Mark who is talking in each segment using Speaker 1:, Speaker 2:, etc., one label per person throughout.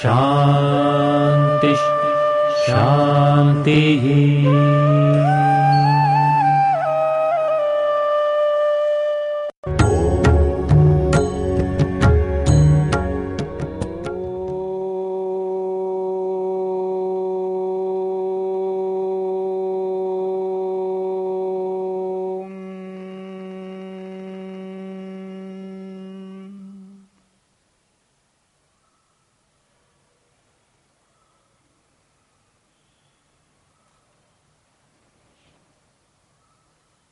Speaker 1: शान्तिः शान्तिः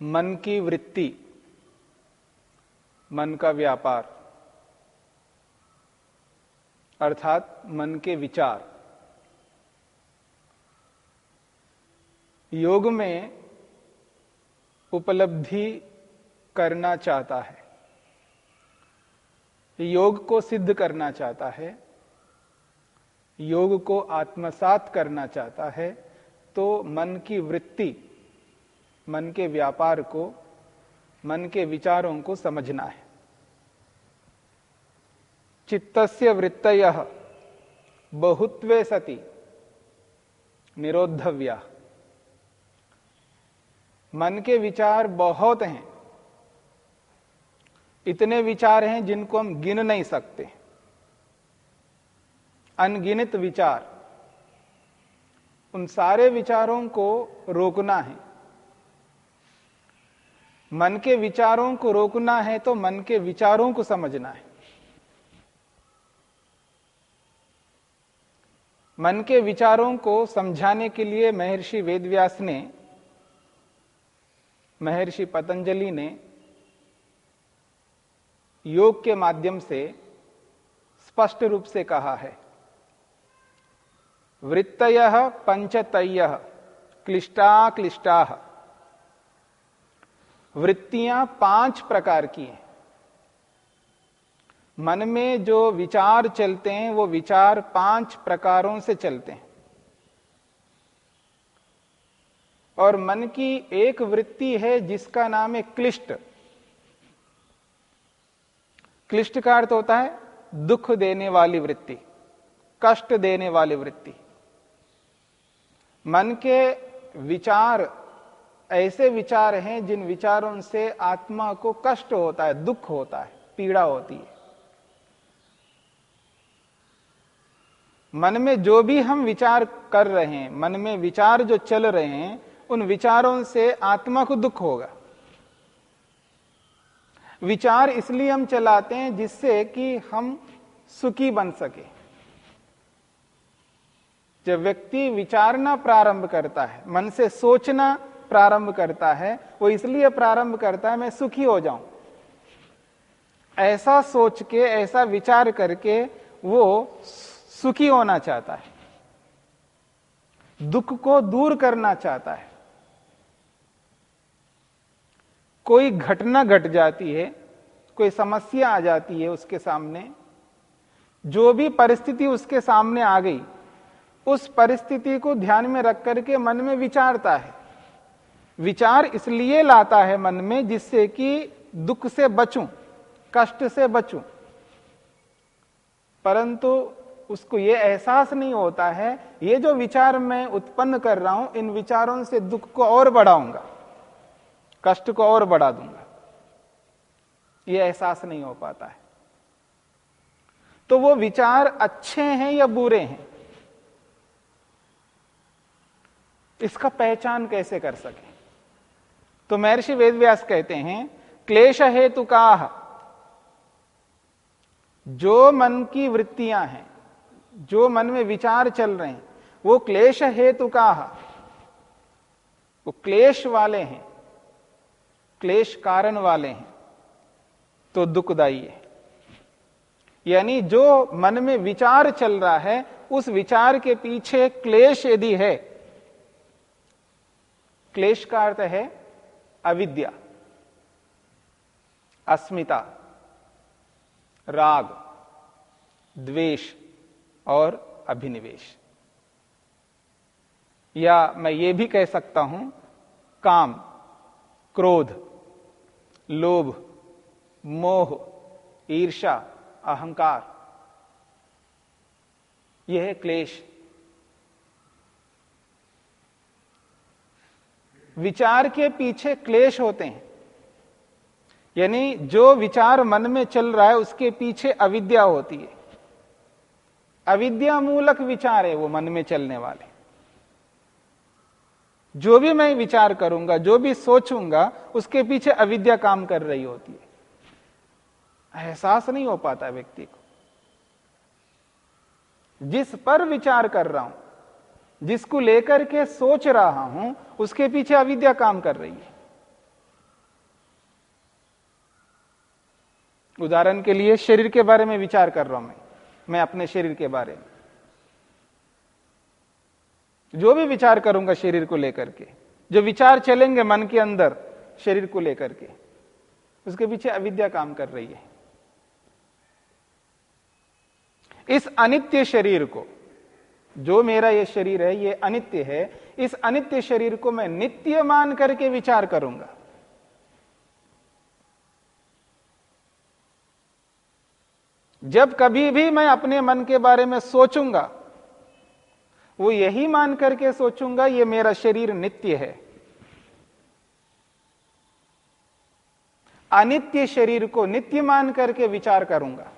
Speaker 2: मन की वृत्ति, मन का व्यापार, अर्थात मन के विचार। योग में उपलब्धि करना चाहता है। योग को सिद्ध करना चाहता है, योग को आत्मसात करना चाहता है तो मन की वृत्ति मन के व्यापार को, मन के विचारों को समझना है। चित्तस्य वृत्तय बहुत्वे सति निरोधव्या मन के विचार बहुत हैं, इतने विचार हैं जिनको हम गिन नहीं सकते। अनगिनत विचार, उन सारे विचारों को रोकना है। मन के विचारों को रोकना है तो मन के विचारों को समझना है। मन के विचारों को समझाने के लिए महर्षि वेदव्यास ने, महर्षि पतंजलि ने योग के माध्यम से स्पष्ट रूप से कहा है। वृत्तय पंचतय क्लिष्टा क्लिष्टा वृत्तियाँ पाँच प्रकार की हैं। मन में जो विचार चलते हैं, वो विचार पाँच प्रकारों से चलते हैं। और मन की एक वृत्ति है, जिसका नाम है क्लिष्ट। क्लिष्ट का अर्थ होता है दुख देने वाली वृत्ति, कष्ट देने वाली वृत्ति। मन के विचार ऐसे विचार हैं जिन विचारों से आत्मा को कष्ट होता है, दुख होता है, पीड़ा होती है। मन में जो भी हम विचार कर रहे हैं, मन में विचार जो चल रहे हैं, उन विचारों से आत्मा को दुख होगा। विचार इसलिए हम चलाते हैं जिससे कि हम सुखी बन सके। जब व्यक्ति विचारना प्रारंभ करता है, मन से सोचना प्रारंभ करता है, वो इसलिए प्रारंभ करता है, मैं सुखी हो जाऊँ। ऐसा सोच के, ऐसा विचार करके वो सुखी होना चाहता है। दुख को दूर करना चाहता है। कोई घटना घट जाती है, कोई समस्या आ जाती है उसके सामने, जो भी परिस्थिति उसके सामने आ गई, उस परिस्थिति को ध्यान में रख करके मन में विचारता है। विचार इसलिए लाता है मन में जिससे कि दुख से बचूं, कष्ट से बचूं। परंतु उसको यह एहसास नहीं होता है, ये जो विचार मैं उत्पन्न कर रहा हूँ, इन विचारों से दुख को और बढ़ाऊँगा, कष्ट को और बढ़ा दूँगा। यह एहसास नहीं हो पाता है। तो वो विचार अच्छे हैं या बुरे हैं? इसका पहचान कैसे कर सके? तो महर्षि वेदव्यास कहते हैं, क्लेश हेतु का जो मन की वृत्तियाँ हैं, जो मन में विचार चल रहे हैं, वो क्लेश हेतु का वो क्लेश वाले हैं, क्लेश कारण वाले हैं तो दुखदाई है। यानी जो मन में विचार चल रहा है, उस विचार के पीछे क्लेश यदि है, क्लेश का अर्थ है अविद्या, अस्मिता, राग, द्वेष और अभिनिवेश। या मैं ये भी कह सकता हूँ, काम, क्रोध, लोभ, मोह ईर्षा अहंकार, यह क्लेश विचार के पीछे क्लेश होते हैं। यानी जो विचार मन में चल रहा है, उसके पीछे अविद्या होती है। अविद्या मूलक विचार है वो मन में चलने वाले। जो भी मैं विचार करूँगा, जो भी सोचूँगा, उसके पीछे अविद्या काम कर रही होती है। एहसास नहीं हो पाता व्यक्ति को। जिस पर विचार कर रहा हूँ जिसको लेकर के सोच रहा हूँ, उसके पीछे अविद्या काम कर रही है। उदाहरण के लिए शरीर के बारे में विचार कर रहा हूँ मैं। मैं अपने शरीर के बारे में। जो भी विचार करूँगा शरीर को लेकर के, जो विचार चलेंगे मन के अंदर शरीर को लेकर के, उसके पीछे अविद्या काम कर रही है। इस अनित्य शरीर को जो मेरा ये शरीर है, ये अनित्य है, इस अनित्य शरीर को मैं नित्य मान करके विचार करूँगा। जब कभी भी मैं अपने मन के बारे में सोचूँगा, वो यही मान करके सोचूँगा, ये मेरा शरीर नित्य है। अनित्य शरीर को नित्य मान करके विचार करूँगा।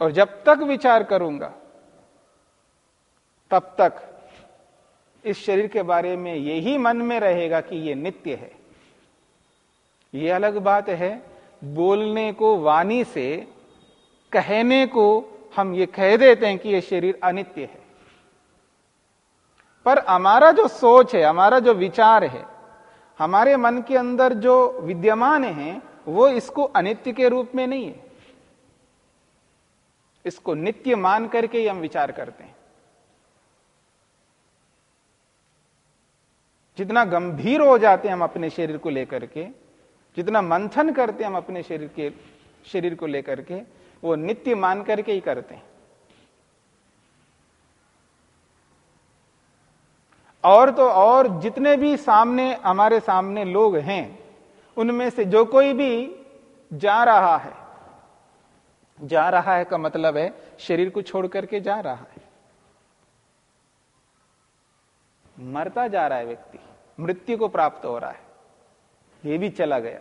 Speaker 2: और जब तक विचार करूँगा तब तक इस शरीर के बारे में यही मन में रहेगा कि यह नित्य है। यह अलग बात है, बोलने को वाणी से, कहने को हम ये कह देते हैं कि यह शरीर अनित्य है। पर हमारा जो सोच है, हमारा जो विचार है, हमारे मन के अंदर जो विद्यमान है, वो इसको अनित्य के रूप में नहीं है। इसको नित्य मान करके ही हम विचार करते हैं। जितना गंभीर हो जाते हैं हम अपने शरीर को लेकर के, जितना मंथन करते हैं हम अपने शरीर के, शरीर को लेकर के, वो नित्य मान करके ही करते हैं। और तो और जितने भी सामने, हमारे सामने लोग हैं, उनमें से जो कोई भी जा रहा है, जा रहा है का मतलब है शरीर को छोड़ करके जा रहा है। मरता जा रहा है व्यक्ति, मृत्यु को प्राप्त हो रहा है। ये भी चला गया।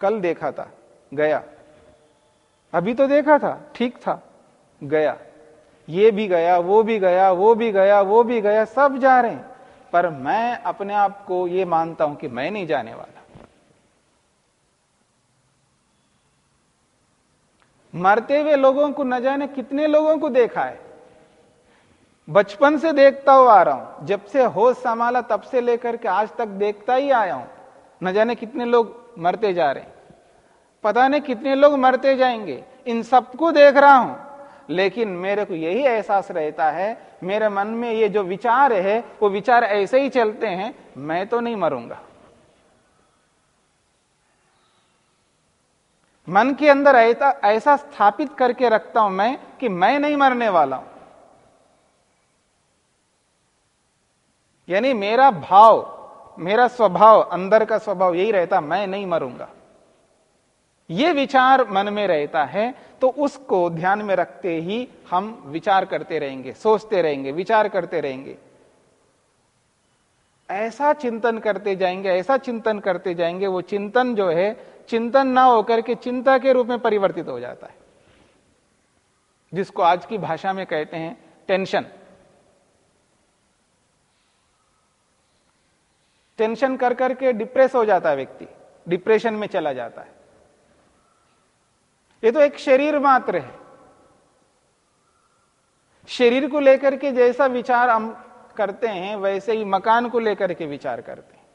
Speaker 2: कल देखा था, गया। अभी तो देखा था, ठीक था, गया। ये भी गया, वो भी गया, वो भी गया, वो भी गया, सब जा रहे हैं। पर मैं अपने आप को ये मानता हूँ कि मैं नहीं जाने वाला। मरते हुए लोगों को न जाने कितने लोगों को देखा है। बचपन से देखता हुआ आ रहा हूँ। जब से होश संभाला, तब से लेकर के आज तक देखता ही आया हूँ। न जाने कितने लोग मरते जा रहे पता नहीं कितने लोग मरते जाएँगे। इन सबको देख रहा हूँ। लेकिन मेरे को यही एहसास रहता है, मेरे मन में ये जो विचार है, वो विचार ऐसे ही चलते हैं, मैं तो नहीं मरूँगा। मन के अंदर ऐसा स्थापित करके रखता हूँ मैं कि मैं नहीं मरने वाला हूँ। यानी मेरा भाव, मेरा स्वभाव, अंदर का स्वभाव यही रहता, मैं नहीं मरूँगा। ये विचार मन में रहता है तो उसको ध्यान में रखते ही हम विचार करते रहेंगे, सोचते रहेंगे, विचार करते रहेंगे। ऐसा चिंतन करते जाएँगे, ऐसा चिंतन करते जाएँगे, वो चिंतन जो है, चिंतन ना होकर के चिंता के रूप में परिवर्तित हो जाता है। जिसको आज की भाषा में कहते हैं, टेंशन। टेंशन कर करके डिप्रेस हो जाता है व्यक्ति, डिप्रेशन में चला जाता है। ये तो एक शरीर मात्र है। शरीर को लेकर के जैसा विचार हम करते हैं, वैसे ही मकान को लेकर के विचार करते हैं।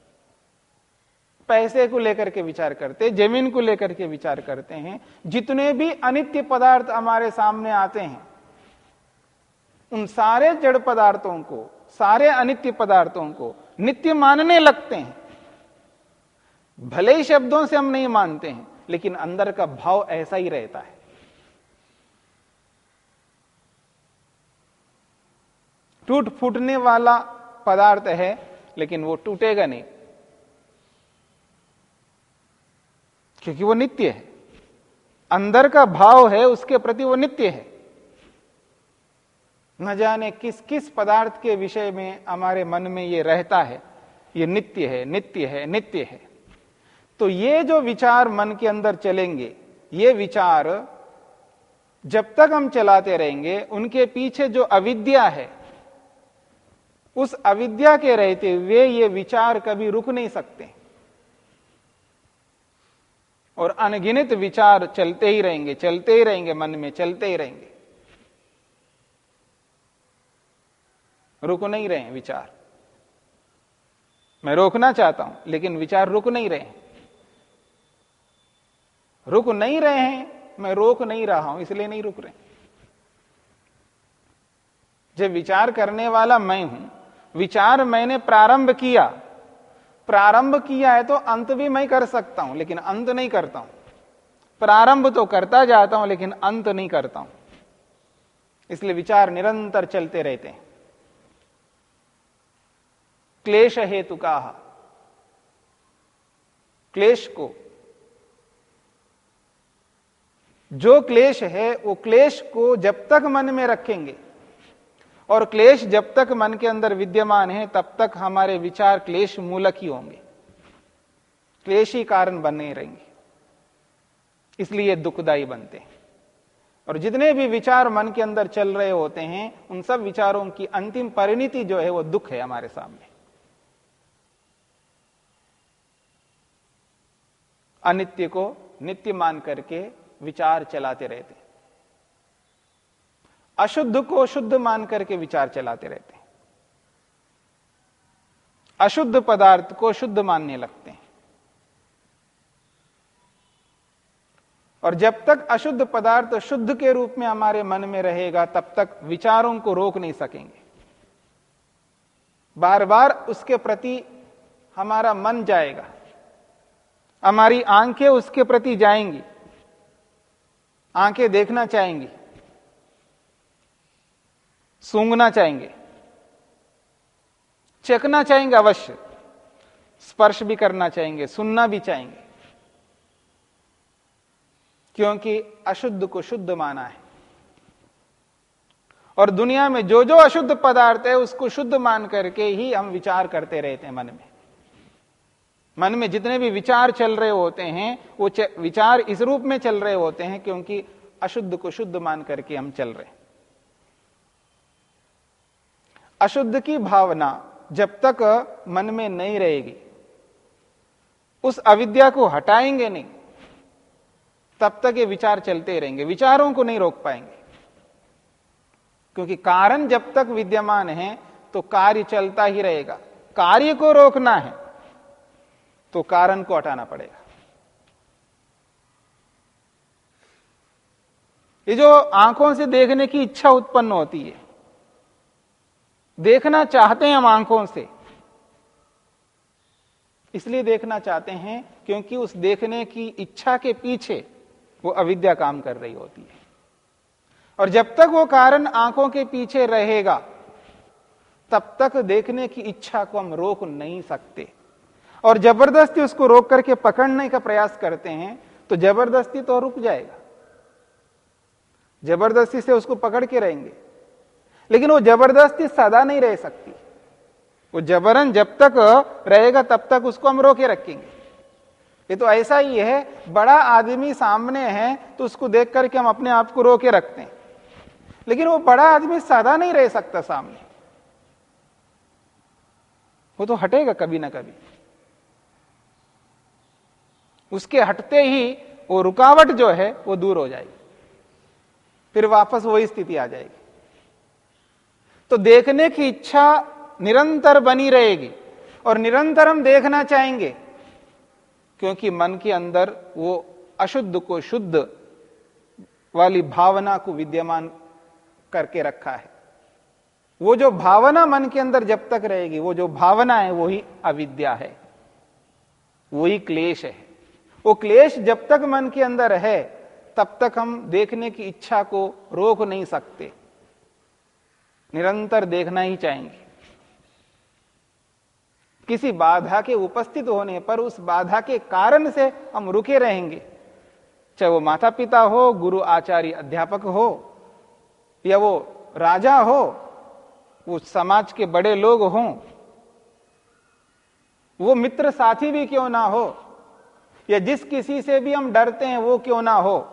Speaker 2: पैसे को लेकर के विचार करते हैं, ज़मीन को लेकर के विचार करते हैं। जितने भी अनित्य पदार्थ हमारे सामने आते हैं, उन सारे जड़ पदार्थों को, सारे अनित्य पदार्थों को नित्य मानने लगते हैं। भले ही शब्दों से हम नहीं मानते हैं, लेकिन अंदर का भाव ऐसा ही रहता है। टूट फूटने वाला पदार्थ है, लेकिन वो टूटेगा नहीं। क्योंकि वो नित्य है। अंदर का भाव है, उसके प्रति वो नित्य है। न जाने किस किस पदार्थ के विषय में हमारे मन में ये रहता है, ये नित्य है नित्य है नित्य है। तो ये जो विचार मन के अंदर चलेंगे, ये विचार जब तक हम चलाते रहेंगे, उनके पीछे जो अविद्या है, उस अविद्या के रहते हुए ये विचार कभी रुक नहीं सकते। और अनगिनित विचार चलते ही रहेंगे, चलते ही रहेंगे मन में, चलते ही रहेंगे। रुक नहीं रहे विचार। मैं रोकना चाहता हूँ, लेकिन विचार रुक नहीं रहे रुक नहीं रहे हैं, मैं रोक नहीं रहा हूँ, इसलिए नहीं रुक रहे जब विचार करने वाला मैं हूँ, विचार मैंने प्रारंभ किया प्रारंभ किया है तो अंत भी मैं कर सकता हूँ, लेकिन अंत नहीं करता हूँ। प्रारंभ तो करता जाता हूँ, लेकिन अंत नहीं करता हूँ। इसलिए विचार निरंतर चलते रहते हैं। क्लेश हेतु का क्लेश को जो क्लेश है, वो क्लेश को जब तक मन में रखेंगे, और क्लेश जब तक मन के अंदर विद्यमान है, तब तक हमारे विचार क्लेश मूलक ही होंगे। क्लेश ही कारण बने रहेंगे। इसलिए दुखदाई बनते हैं। और जितने भी विचार मन के अंदर चल रहे होते हैं, उन सब विचारों की अंतिम परिणति जो है, वो दुख है हमारे सामने। अनित्य को नित्य मान करके विचार चलाते रहते अशुद्ध को शुद्ध मान करके विचार चलाते रहते अशुद्ध पदार्थ को शुद्ध मानने लगते हैं। और जब तक अशुद्ध पदार्थ शुद्ध के रूप में हमारे मन में रहेगा, तब तक विचारों को रोक नहीं सकेंगे। बार बार उसके प्रति हमारा मन जाएगा। हमारी आँखें उसके प्रति जाएँगी। आँखें देखना चाहेंगी। सूंघना चाहेंगे। चखना चाहेंगे अवश्य। स्पर्श भी करना चाहेंगे, सुनना भी चाहेंगे। क्योंकि अशुद्ध को शुद्ध माना है। और दुनिया में जो जो अशुद्ध पदार्थ है, उसको शुद्ध मान करके ही हम विचार करते रहते हैं मन में। मन में जितने भी विचार चल रहे होते हैं, वो विचार इस रूप में चल रहे होते हैं क्योंकि अशुद्ध को शुद्ध मान करके हम चल रहे अशुद्ध की भावना जब तक मन में नहीं रहेगी, उस अविद्या को हटाएँगे नहीं, तब तक ये विचार चलते रहेंगे, विचारों को नहीं रोक पाएँगे। क्योंकि कारण जब तक विद्यमान है तो कार्य चलता ही रहेगा। कार्य को रोकना है तो कारण को हटाना पड़ेगा। ये जो आँखों से देखने की इच्छा उत्पन्न होती है, देखना चाहते हैं हम आँखों से, इसलिए देखना चाहते हैं क्योंकि उस देखने की इच्छा के पीछे वो अविद्या काम कर रही होती है। और जब तक वो कारण आँखों के पीछे रहेगा, तब तक देखने की इच्छा को हम रोक नहीं सकते। और ज़बरदस्ती उसको रोक करके पकड़ने का प्रयास करते हैं तो ज़बरदस्ती तो रुक जाएगा। ज़बरदस्ती से उसको पकड़ के रहेंगे। लेकिन वो ज़बरदस्ती सदा नहीं रह सकती। वो जबरन जब तक रहेगा, तब तक उसको हम रोके रखेंगे। ये तो ऐसा ही है, बड़ा आदमी सामने है तो उसको देख करके हम अपने आप को रोके रखते हैं। लेकिन वो बड़ा आदमी सदा नहीं रह सकता सामने। वो तो हटेगा कभी ना कभी। उसके हटते ही वो रुकावट जो है वो दूर हो जाएगी। फिर वापस वही स्थिति आ जाएगी। तो देखने की इच्छा निरंतर बनी रहेगी और निरंतर हम देखना चाहेंगे, क्योंकि मन के अंदर वो अशुद्ध को शुद्ध वाली भावना को विद्यमान करके रखा है। वो जो भावना मन के अंदर जब तक रहेगी, वो जो भावना है वही अविद्या है वही क्लेश है। वो क्लेश जब तक मन के अंदर है तब तक हम देखने की इच्छा को रोक नहीं सकते। निरंतर देखना ही चाहेंगे। किसी बाधा के उपस्थित होने पर उस बाधा के कारण से हम रुके रहेंगे। चाहे वो माता पिता हो, गुरु आचार्य अध्यापक हो, या वो राजा हो, वो समाज के बड़े लोग हों, वो मित्र साथी भी क्यों ना हो या जिस किसी से भी हम डरते हैं, वो क्यों ना हो?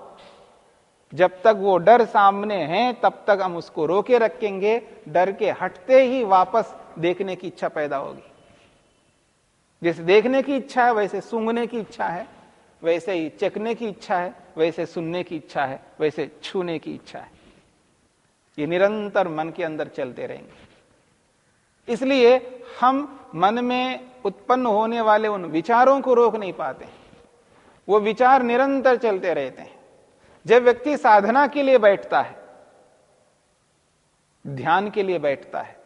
Speaker 2: जब तक वो डर सामने है, तब तक हम उसको रोके रखेंगे, डर के हटते ही वापस देखने की इच्छा पैदा होगी। जैसे देखने की इच्छा है, वैसे सूंघने की इच्छा है, वैसे ही चखने की इच्छा है, वैसे सुनने की इच्छा है, वैसे छूने की इच्छा है। ये निरंतर मन के अंदर चलते रहेंगे। इसलिए हम मन में उत्पन्न होने वाले उन विचारों को रोक नहीं पाते। वो विचार निरंतर चलते रहते हैं। जब व्यक्ति साधना के लिए बैठता है, ध्यान के लिए बैठता है,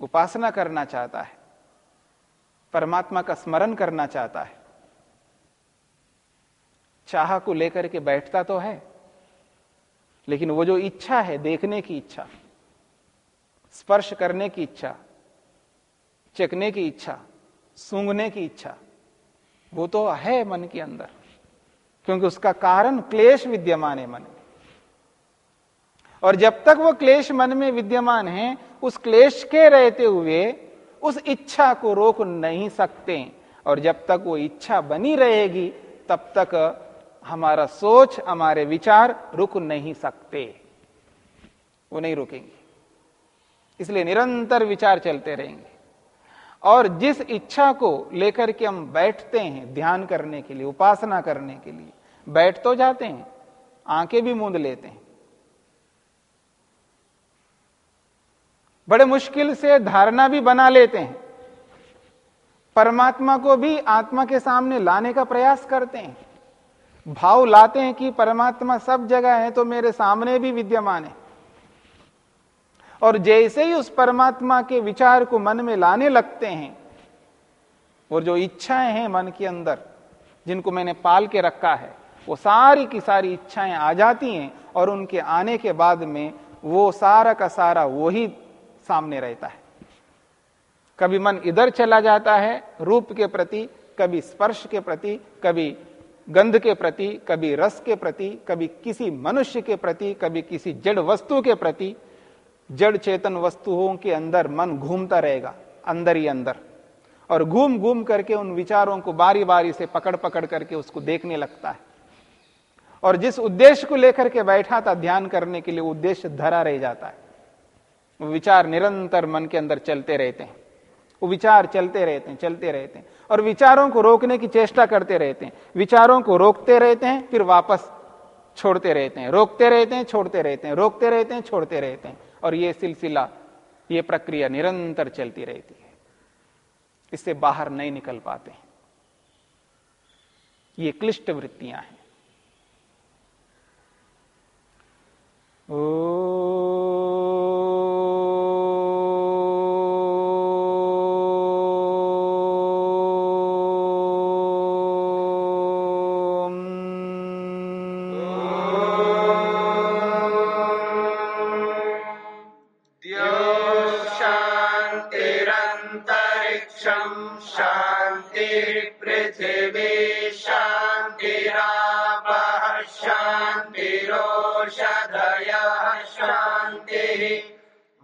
Speaker 2: उपासना करना चाहता है, परमात्मा का स्मरण करना चाहता है, चाह को लेकर के बैठता तो है, लेकिन वो जो इच्छा है, देखने की इच्छा, स्पर्श करने की इच्छा चकने की इच्छा, सूंघने की इच्छा वो तो है मन के अंदर, क्योंकि उसका कारण क्लेश विद्यमान है मन में। और जब तक वो क्लेश मन में विद्यमान है, उस क्लेश के रहते हुए उस इच्छा को रोक नहीं सकते। और जब तक वो इच्छा बनी रहेगी, तब तक हमारा सोच, हमारे विचार रुक नहीं सकते। वो नहीं रुकेंगे। इसलिए निरंतर विचार चलते रहेंगे। और जिस इच्छा को लेकर के हम बैठते हैं ध्यान करने के लिए, उपासना करने के लिए, बैठ तो जाते हैं, आँखें भी मूंद लेते हैं। बड़े मुश्किल से धारणा भी बना लेते हैं। परमात्मा को भी आत्मा के सामने लाने का प्रयास करते हैं। भाव लाते हैं कि परमात्मा सब जगह है तो मेरे सामने भी विद्यमान है। और जैसे ही उस परमात्मा के विचार को मन में लाने लगते हैं, और जो इच्छाएँ हैं मन के अंदर, जिनको मैंने पाल के रखा है, वो सारी की सारी इच्छाएँ आ जाती हैं और उनके आने के बाद में वो सारा का सारा वही सामने रहता है। कभी मन इधर चला जाता है रूप के प्रति, कभी स्पर्श के प्रति, कभी गंध के प्रति, कभी रस के प्रति, कभी किसी मनुष्य के प्रति, कभी किसी जड़ वस्तु के प्रति जड़ चेतन वस्तुओं के अंदर मन घूमता रहेगा, अंदर ही अंदर। और घूम घूम करके उन विचारों को बारी बारी से पकड़ पकड़ करके उसको देखने लगता है। और जिस उद्देश्य को लेकर के बैठा था ध्यान करने के लिए उद्देश्य धरा रह जाता है। वो विचार निरंतर मन के अंदर चलते रहते हैं। वो विचार चलते रहते हैं, चलते रहते हैं। और विचारों को रोकने की चेष्टा करते रहते हैं। विचारों को रोकते रहते हैं, फिर वापस छोड़ते रहते हैं। रोकते रहते हैं, छोड़ते रहते हैं। रोकते रहते हैं, छोड़ते रहते हैं। और ये सिलसिला, ये प्रक्रिया निरंतर चलती रहती है। इससे बाहर नहीं निकल पाते। ये क्लिष्ट वृत्तियाँ हैं। ओ